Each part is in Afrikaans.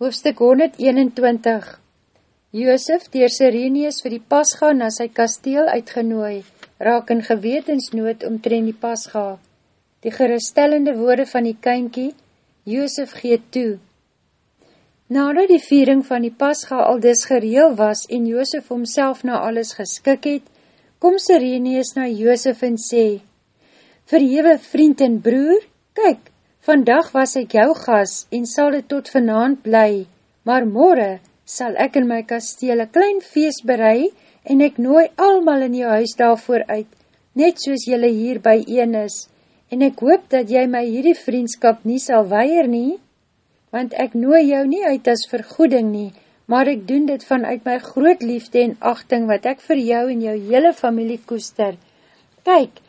Hoofstuk 121 Joosef, dier Sirenius vir die pasga na sy kasteel uitgenooi, raak in gewetensnood omtren die pasga. Die geruststellende woorde van die kynkie, Joosef gee toe. Nadat die viering van die pasga al dis gereel was en Joosef homself na alles geskik het, kom Sirenius na Joosef en sê, Verhewe vriend en broer, kyk, Vandag was ek jou gas en sal het tot vanavond bly, maar morgen sal ek in my kasteel een klein feest berei en ek nooi almal in jou huis daarvoor uit, net soos jylle hier by een is, en ek hoop dat jy my hierdie vriendskap nie sal weier nie, want ek nooi jou nie uit as vergoeding nie, maar ek doen dit vanuit my groot liefde en achting wat ek vir jou en jou hele familie koester. Kyk,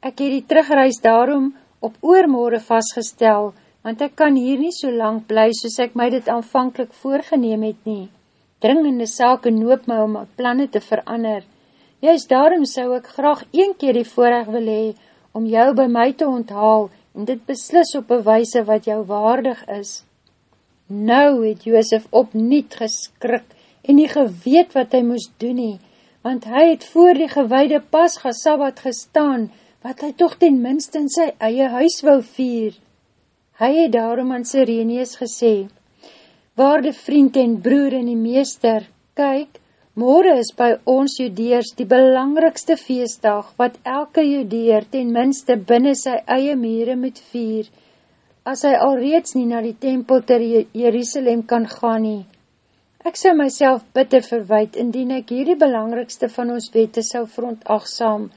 ek het die terugreis daarom op oormore vastgestel, want ek kan hier nie so lang bly soos ek my dit aanvankelijk voorgeneem het nie. Dringende sake noop my om my planne te verander. Juist daarom sou ek graag een keer die voorrecht wil hee om jou by my te onthaal en dit beslis op een wijse wat jou waardig is. Nou het Joosef opniet geskrik en nie geweet wat hy moes doen nie, want hy het voor die gewaide pasga sabbat gestaan, wat hy toch ten minst in sy eie huis wou vier. Hy het daarom aan Sirenius gesê, Waarde vriend en broer en die meester, kyk, morgen is by ons judeers die belangrikste feestdag, wat elke judeer ten minste binnen sy eie mere moet vier, as hy alreeds nie na die tempel ter Jerusalem kan gaan nie. Ek sou myself bitter verwijt, indien ek hierdie belangrikste van ons wette sou verontagsam,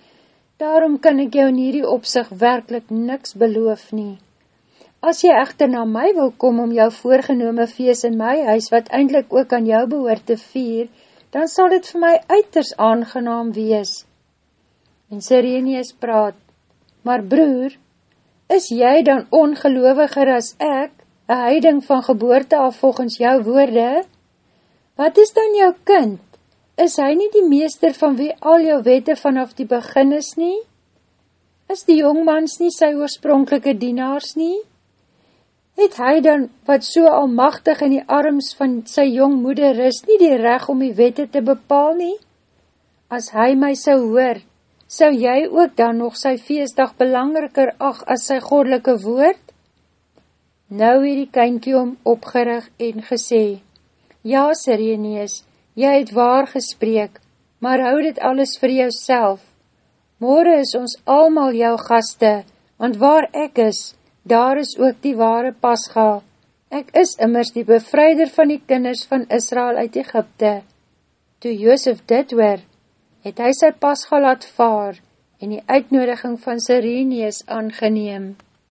Daarom kan ek jou in hierdie opzicht werkelijk niks beloof nie. As jy echter na my wil kom om jou voorgenome feest in my huis, wat eindelijk ook aan jou behoor te vier, dan sal dit vir my uiters aangenaam wees. En Sirenius praat, Maar broer, is jy dan ongeloviger as ek, een heiding van geboorte af volgens jou woorde? Wat is dan jou kind? Is hy nie die meester van wie al jou wette vanaf die begin is nie? Is die jongmans nie sy oorspronkelike dienaars nie? Het hy dan, wat so almachtig in die arms van sy jongmoeder is, nie die reg om die wette te bepaal nie? As hy my sou hoor, sou jy ook dan nog sy feestdag belangriker ag as sy godelike woord? Nou het die kynkie om opgerig en gesê, Ja, Sirenees, jy het waar gespreek, maar hou dit alles vir jouself. Morgen is ons almal jou gaste, want waar ek is, daar is ook die ware pasga. Ek is immers die bevryder van die kinders van Israel uit Egypte. Toe Joosef dit hoor, het hy sy pasga laat vaar en die uitnodiging van Sirenius aangeneem.